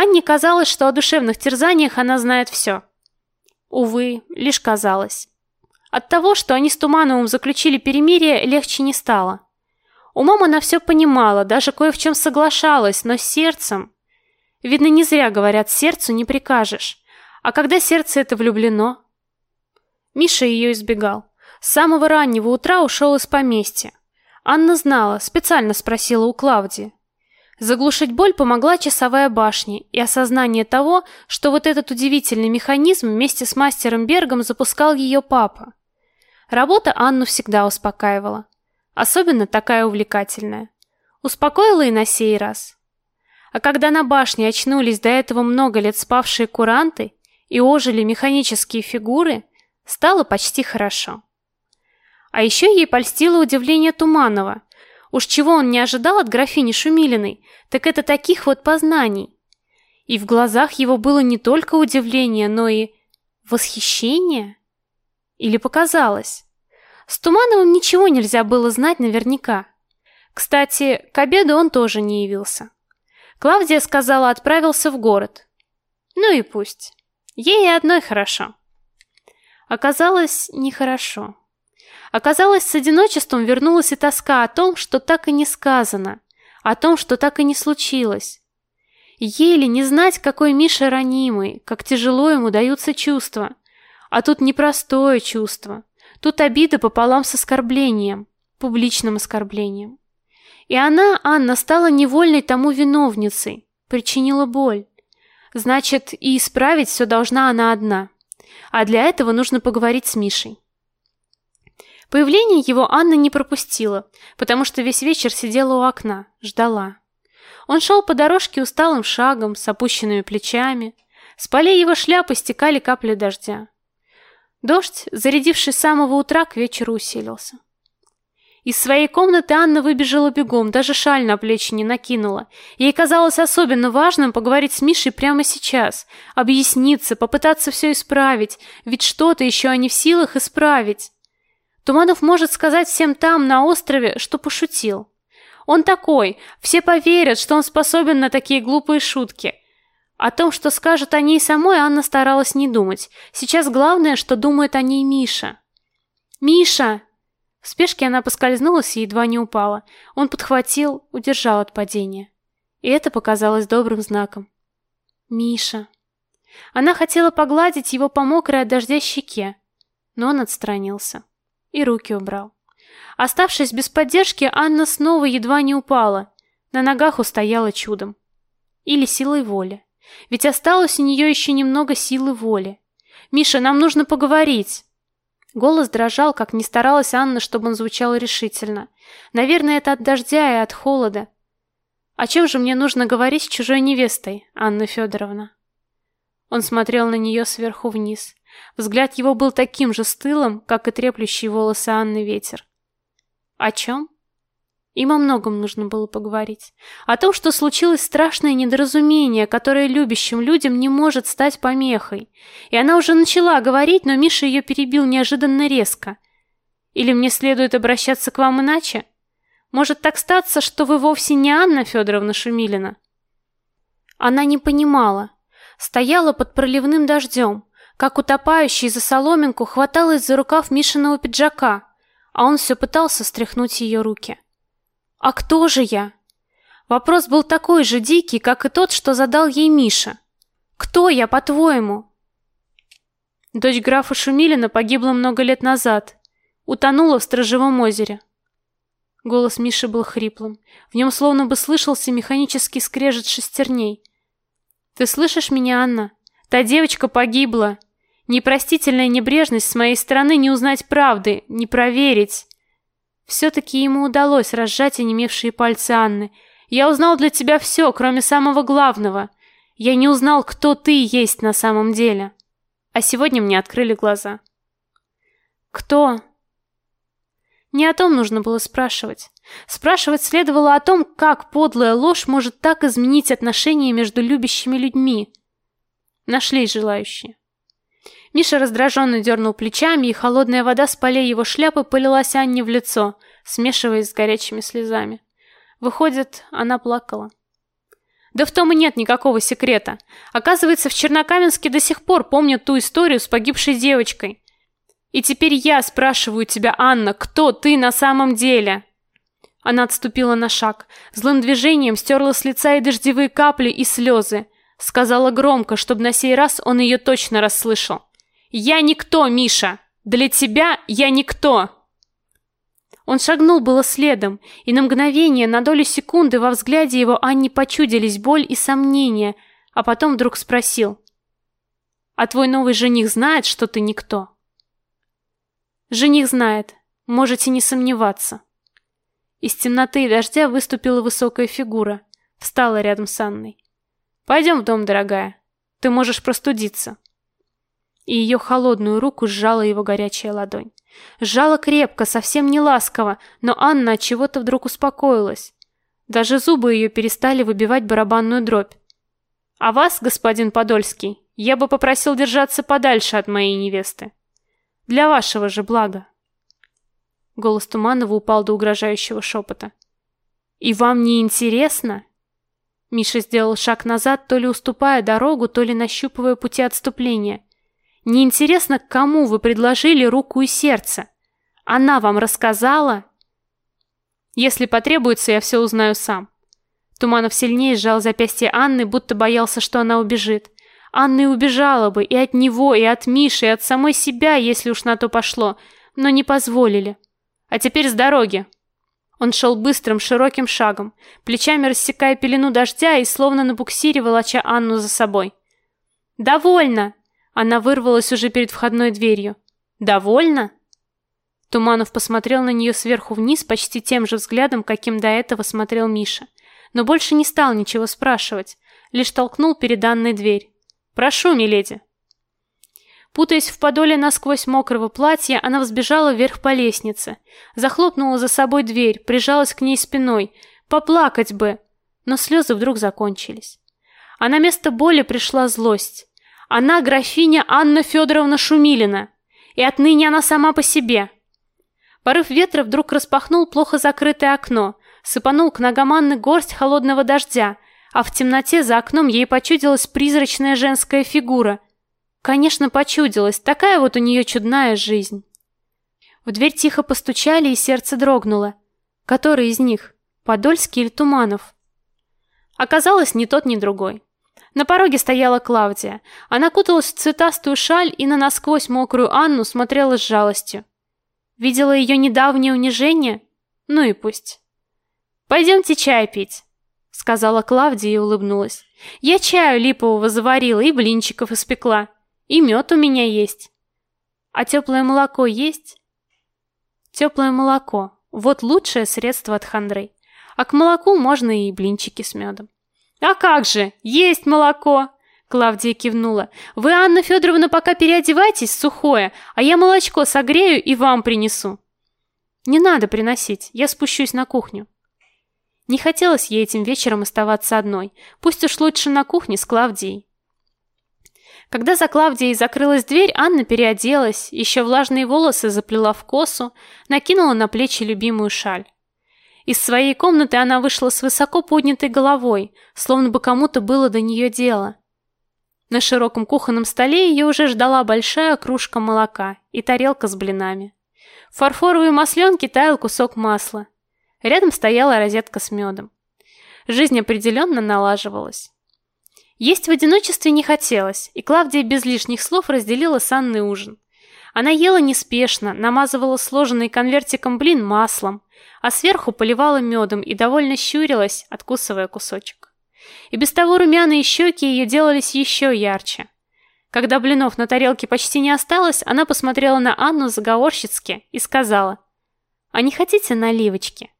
Анне казалось, что о душевных терзаниях она знает все. Увы, лишь казалось. От того, что они с Тумановым заключили перемирие, легче не стало. Умом она все понимала, даже кое в чем соглашалась, но сердцем... Видно, не зря говорят, сердцу не прикажешь. А когда сердце это влюблено? Миша ее избегал. С самого раннего утра ушел из поместья. Анна знала, специально спросила у Клавдии. Заглушить боль помогла часовая башня и осознание того, что вот этот удивительный механизм вместе с мастером Бергом запускал ее папа. Работа Анну всегда успокаивала, особенно такая увлекательная. Успокоила и на сей раз. А когда на башне очнулись до этого много лет спавшие куранты и ожили механические фигуры, стало почти хорошо. А еще ей польстило удивление Туманова. Уж чего он не ожидал от графини Шумилиной, так это таких вот познаний. И в глазах его было не только удивление, но и восхищение. Или показалось. С Тумановым ничего нельзя было знать наверняка. Кстати, к обеду он тоже не явился. Клавдия сказала, отправился в город. Ну и пусть. Ей одной хорошо. Оказалось, нехорошо. Оказалось, с одиночеством вернулась и тоска о том, что так и не сказано, о том, что так и не случилось. Еле не знать, какой Миша ранимый, как тяжело ему даются чувства. А тут непростое чувство. Тут обида пополам с оскорблением, публичным оскорблением. И она, Анна, стала невольной тому виновницей, причинила боль. Значит, и исправить все должна она одна. А для этого нужно поговорить с Мишей. Появление его Анна не пропустила, потому что весь вечер сидела у окна, ждала. Он шел по дорожке усталым шагом, с опущенными плечами. С полей его шляпы стекали капли дождя. Дождь, зарядивший с самого утра, к вечеру усилился. Из своей комнаты Анна выбежала бегом, даже шаль на плечи не накинула. Ей казалось особенно важным поговорить с Мишей прямо сейчас, объясниться, попытаться все исправить, ведь что-то еще они в силах исправить. Туманов может сказать всем там, на острове, что пошутил. Он такой, все поверят, что он способен на такие глупые шутки. О том, что скажет о ней самой, Анна старалась не думать. Сейчас главное, что думает о ней Миша. «Миша!» В спешке она поскользнулась и едва не упала. Он подхватил, удержал от падения. И это показалось добрым знаком. «Миша!» Она хотела погладить его по мокрой от дождя щеке, но он отстранился и руки убрал. Оставшись без поддержки, Анна снова едва не упала. На ногах устояла чудом. Или силой воли. Ведь осталось у нее еще немного силы воли. «Миша, нам нужно поговорить!» Голос дрожал, как ни старалась Анна, чтобы он звучал решительно. Наверное, это от дождя и от холода. О чем же мне нужно говорить с чужой невестой, Анна Федоровна? Он смотрел на нее сверху вниз. Взгляд его был таким же стылым, как и треплющий волосы Анны ветер. О чем? Им о многом нужно было поговорить. О том, что случилось страшное недоразумение, которое любящим людям не может стать помехой. И она уже начала говорить, но Миша ее перебил неожиданно резко. Или мне следует обращаться к вам иначе? Может так статься, что вы вовсе не Анна Федоровна Шумилина? Она не понимала. Стояла под проливным дождем, как утопающий за соломинку хваталась за рукав Мишиного пиджака, а он все пытался стряхнуть ее руки. «А кто же я?» Вопрос был такой же дикий, как и тот, что задал ей Миша. «Кто я, по-твоему?» Дочь графа Шумилина погибла много лет назад. Утонула в Стражевом озере. Голос Миши был хриплым. В нем словно бы слышался механический скрежет шестерней. «Ты слышишь меня, Анна? Та девочка погибла. Непростительная небрежность с моей стороны не узнать правды, не проверить. Все-таки ему удалось разжать онемевшие пальцы Анны. Я узнал для тебя все, кроме самого главного. Я не узнал, кто ты есть на самом деле. А сегодня мне открыли глаза. Кто? Не о том нужно было спрашивать. Спрашивать следовало о том, как подлая ложь может так изменить отношения между любящими людьми. Нашлись желающие. Миша раздраженно дернул плечами, и холодная вода с полей его шляпы полилась Анне в лицо, смешиваясь с горячими слезами. Выходит, она плакала. Да в том и нет никакого секрета. Оказывается, в Чернокаменске до сих пор помнят ту историю с погибшей девочкой. И теперь я спрашиваю тебя, Анна, кто ты на самом деле? Она отступила на шаг, злым движением стерла с лица и дождевые капли, и слезы. Сказала громко, чтобы на сей раз он ее точно расслышал. «Я никто, Миша! Для тебя я никто!» Он шагнул было следом, и на мгновение, на долю секунды во взгляде его Анне почудились боль и сомнения, а потом вдруг спросил. «А твой новый жених знает, что ты никто?» «Жених знает, можете не сомневаться». Из темноты и дождя выступила высокая фигура, встала рядом с Анной. «Пойдем в дом, дорогая, ты можешь простудиться». И ее холодную руку сжала его горячая ладонь. Сжала крепко, совсем не ласково, но Анна от чего-то вдруг успокоилась. Даже зубы ее перестали выбивать барабанную дробь. А вас, господин Подольский, я бы попросил держаться подальше от моей невесты. Для вашего же блага. Голос Туманова упал до угрожающего шепота. И вам не интересно? Миша сделал шаг назад, то ли уступая дорогу, то ли нащупывая пути отступления. Не интересно, кому вы предложили руку и сердце? Она вам рассказала? Если потребуется, я все узнаю сам. Туманов сильнее сжал запястье Анны, будто боялся, что она убежит. Анна и убежала бы и от него, и от Миши, и от самой себя, если уж на то пошло, но не позволили. А теперь с дороги. Он шел быстрым, широким шагом, плечами рассекая пелену дождя и словно на буксире волоча Анну за собой. «Довольно!» Она вырвалась уже перед входной дверью. «Довольно?» Туманов посмотрел на нее сверху вниз почти тем же взглядом, каким до этого смотрел Миша. Но больше не стал ничего спрашивать, лишь толкнул перед Анной дверь. «Прошу, миледи». Путаясь в подоле насквозь мокрого платья, она взбежала вверх по лестнице, захлопнула за собой дверь, прижалась к ней спиной. Поплакать бы! Но слезы вдруг закончились. А на место боли пришла злость. Она графиня Анна Федоровна Шумилина, и отныне она сама по себе. Порыв ветра вдруг распахнул плохо закрытое окно, сыпанул к ногам Анны горсть холодного дождя, а в темноте за окном ей почудилась призрачная женская фигура. Конечно, почудилась, такая вот у нее чудная жизнь. В дверь тихо постучали, и сердце дрогнуло. Который из них? Подольский или Туманов? Оказалось, ни тот, ни другой. На пороге стояла Клавдия. Она куталась в цветастую шаль и на насквозь мокрую Анну смотрела с жалостью. Видела ее недавнее унижение? Ну и пусть. «Пойдемте чай пить», — сказала Клавдия и улыбнулась. «Я чаю липового заварила и блинчиков испекла. И мед у меня есть. А теплое молоко есть?» Теплое молоко. Вот лучшее средство от хандры. А к молоку можно и блинчики с медом. «А как же! Есть молоко!» Клавдия кивнула. «Вы, Анна Федоровна, пока переодевайтесь сухое, а я молочко согрею и вам принесу». «Не надо приносить, я спущусь на кухню». Не хотелось ей этим вечером оставаться одной. Пусть уж лучше на кухне с Клавдией. Когда за Клавдией закрылась дверь, Анна переоделась, еще влажные волосы заплела в косу, накинула на плечи любимую шаль. Из своей комнаты она вышла с высоко поднятой головой, словно бы кому-то было до нее дело. На широком кухонном столе ее уже ждала большая кружка молока и тарелка с блинами. В фарфоровой масленке таял кусок масла. Рядом стояла розетка с медом. Жизнь определенно налаживалась. Есть в одиночестве не хотелось, и Клавдия без лишних слов разделила с Анной ужин. Она ела неспешно, намазывала сложенный конвертиком блин маслом, а сверху поливала медом и довольно щурилась, откусывая кусочек. И без того румяные щеки ее делались еще ярче. Когда блинов на тарелке почти не осталось, она посмотрела на Анну заговорщицки и сказала, «А не хотите наливочки?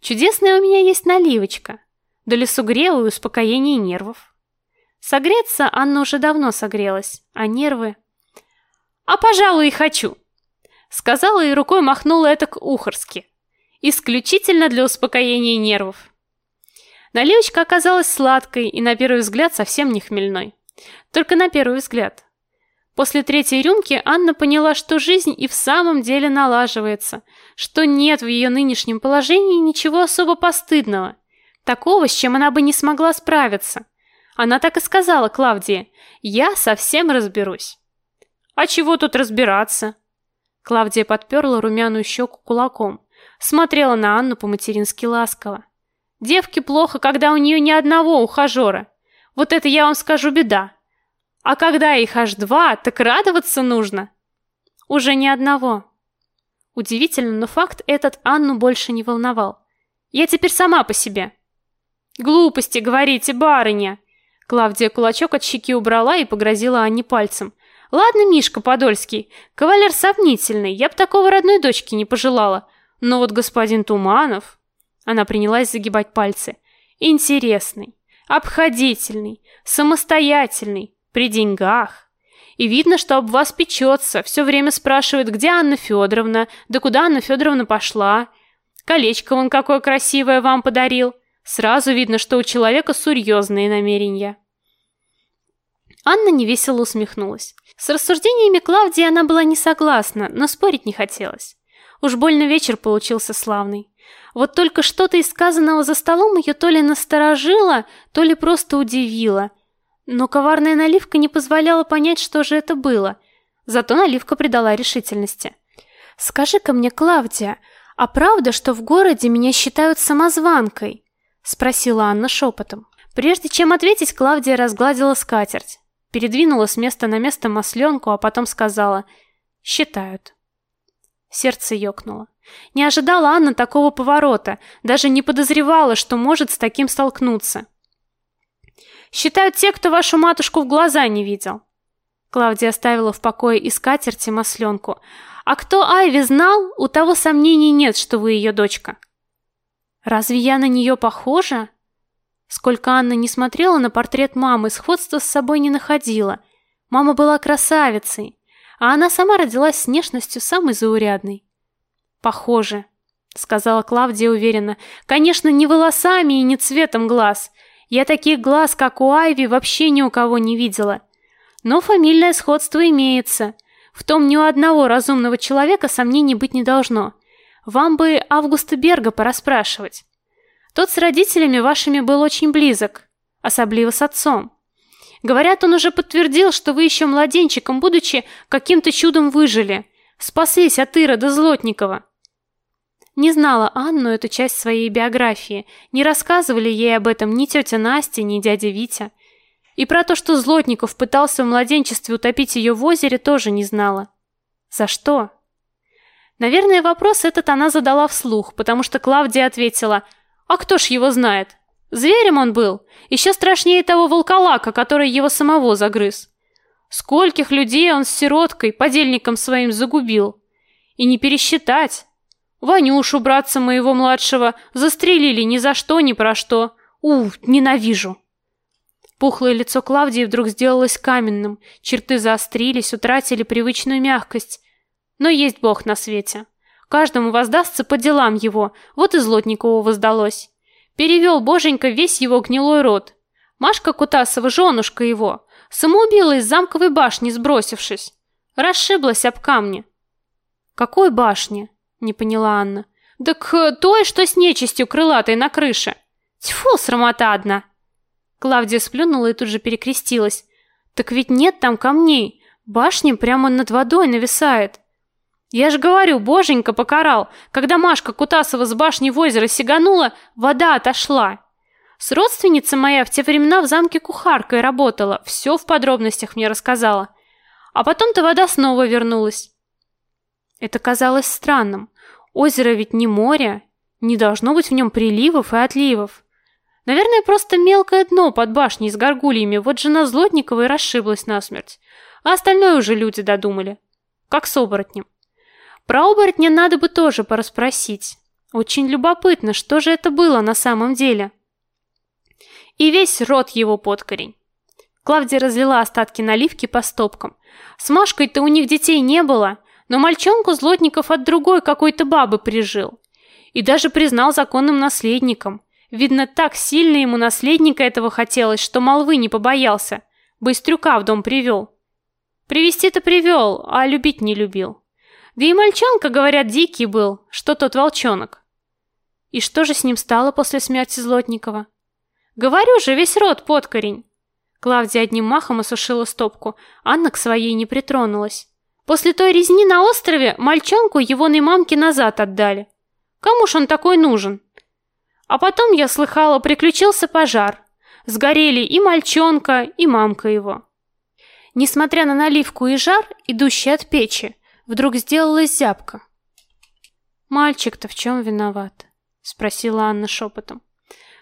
Чудесная у меня есть наливочка, для лесугрева и успокоения нервов». Согреться Анна уже давно согрелась, а нервы... «А, пожалуй, и хочу!» Сказала и рукой махнула это к Ухарски, исключительно для успокоения нервов. Наливочка оказалась сладкой и на первый взгляд совсем не хмельной. Только на первый взгляд. После третьей рюмки Анна поняла, что жизнь и в самом деле налаживается, что нет в ее нынешнем положении ничего особо постыдного. Такого, с чем она бы не смогла справиться. Она так и сказала Клавдии: "Я совсем разберусь". А чего тут разбираться? Клавдия подперла румяную щеку кулаком, смотрела на Анну по-матерински ласково. Девке плохо, когда у нее ни одного ухажера. Вот это я вам скажу беда. А когда их аж два, так радоваться нужно. Уже ни одного. Удивительно, но факт этот Анну больше не волновал. Я теперь сама по себе. Глупости говорите, барыня. Клавдия кулачок от щеки убрала и погрозила Анне пальцем. Ладно, Мишка Подольский, кавалер сомнительный, я б такого родной дочке не пожелала. Но вот господин Туманов... Она принялась загибать пальцы. Интересный, обходительный, самостоятельный, при деньгах. И видно, что об вас печется, все время спрашивает, где Анна Федоровна, да куда Анна Федоровна пошла. Колечко он какое красивое вам подарил. Сразу видно, что у человека серьезные намерения. Анна невесело усмехнулась. С рассуждениями Клавдии она была не согласна, но спорить не хотелось. Уж больно вечер получился славный. Вот только что-то из сказанного за столом ее то ли насторожило, то ли просто удивило. Но коварная наливка не позволяла понять, что же это было. Зато наливка придала решительности. «Скажи-ка мне, Клавдия, а правда, что в городе меня считают самозванкой?» Спросила Анна шепотом. Прежде чем ответить, Клавдия разгладила скатерть передвинула с места на место масленку, а потом сказала «Считают». Сердце ёкнуло. Не ожидала Анна такого поворота, даже не подозревала, что может с таким столкнуться. «Считают те, кто вашу матушку в глаза не видел». Клавдия оставила в покое и скатерти масленку. «А кто Айви знал, у того сомнений нет, что вы ее дочка». «Разве я на нее похожа?» Сколько Анна не смотрела на портрет мамы, сходства с собой не находила. Мама была красавицей, а она сама родилась с внешностью самой заурядной. «Похоже», — сказала Клавдия уверенно. «Конечно, не волосами и не цветом глаз. Я таких глаз, как у Айви, вообще ни у кого не видела. Но фамильное сходство имеется. В том ни у одного разумного человека сомнений быть не должно. Вам бы Августа Берга пораспрашивать». Тот с родителями вашими был очень близок, особливо с отцом. Говорят, он уже подтвердил, что вы еще младенчиком, будучи каким-то чудом выжили, спаслись от Ирода Злотникова. Не знала Анну эту часть своей биографии, не рассказывали ей об этом ни тетя Настя, ни дядя Витя. И про то, что Злотников пытался в младенчестве утопить ее в озере, тоже не знала. За что? Наверное, вопрос этот она задала вслух, потому что Клавдия ответила – а кто ж его знает? Зверем он был, еще страшнее того волколака, который его самого загрыз. Скольких людей он с сироткой, подельником своим загубил. И не пересчитать. Ванюшу, братца моего младшего, застрелили ни за что, ни про что. У, ненавижу. Пухлое лицо Клавдии вдруг сделалось каменным, черты заострились, утратили привычную мягкость. Но есть Бог на свете. Каждому воздастся по делам его, вот и Злотникову воздалось. Перевел боженька весь его гнилой род. Машка Кутасова, женушка его, самоубила из замковой башни, сбросившись. Расшиблась об камни. «Какой башни?» — не поняла Анна. «Да к той, что с нечистью крылатой на крыше. Тьфу, срамота одна!» Клавдия сплюнула и тут же перекрестилась. «Так ведь нет там камней. Башня прямо над водой нависает. Я же говорю, боженька покарал. Когда Машка Кутасова с башни в озеро сиганула, вода отошла. С родственница моя в те времена в замке кухаркой работала, все в подробностях мне рассказала. А потом-то вода снова вернулась. Это казалось странным. Озеро ведь не море, не должно быть в нем приливов и отливов. Наверное, просто мелкое дно под башней с горгульями. Вот жена Злотникова и расшиблась насмерть. А остальное уже люди додумали. Как с оборотнем. Про оборотня надо бы тоже порасспросить. Очень любопытно, что же это было на самом деле. И весь рот его под корень. Клавдия разлила остатки наливки по стопкам. С Машкой-то у них детей не было, но мальчонку Злотников от другой какой-то бабы прижил. И даже признал законным наследником. Видно, так сильно ему наследника этого хотелось, что молвы не побоялся. Быстрюка в дом привел. Привести-то привел, а любить не любил. Да и мальчонка, говорят, дикий был, что тот волчонок. И что же с ним стало после смерти Злотникова? Говорю же, весь рот под корень. Клавдия одним махом осушила стопку. Анна к своей не притронулась. После той резни на острове мальчонку его мамке назад отдали. Кому ж он такой нужен? А потом я слыхала, приключился пожар. Сгорели и мальчонка, и мамка его. Несмотря на наливку и жар, идущий от печи, вдруг сделалась зябка. Мальчик-то в чем виноват? спросила Анна шепотом.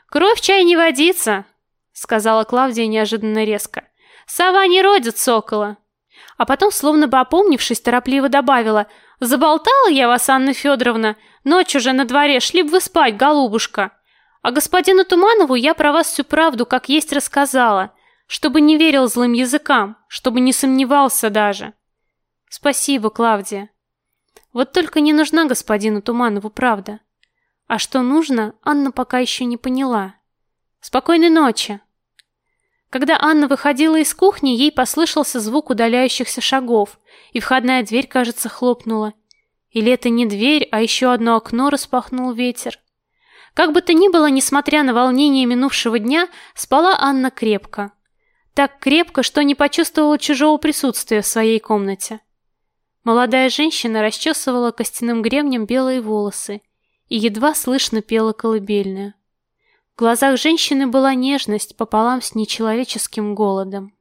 Кровь чай не водится, сказала Клавдия неожиданно резко. Сова не родит сокола. А потом, словно бы опомнившись, торопливо добавила: "Заболтала я вас, Анна Федоровна, ночь уже на дворе, шли бы вы спать, голубушка. А господину Туманову я про вас всю правду как есть рассказала, чтобы не верил злым языкам, чтобы не сомневался даже". Спасибо, Клавдия. Вот только не нужна господину Туманову правда. А что нужно, Анна пока еще не поняла. Спокойной ночи. Когда Анна выходила из кухни, ей послышался звук удаляющихся шагов, и входная дверь, кажется, хлопнула. Или это не дверь, а еще одно окно распахнул ветер. Как бы то ни было, несмотря на волнение минувшего дня, спала Анна крепко. Так крепко, что не почувствовала чужого присутствия в своей комнате. Молодая женщина расчесывала костяным гребнем белые волосы и едва слышно пела колыбельную. В глазах женщины была нежность пополам с нечеловеческим голодом.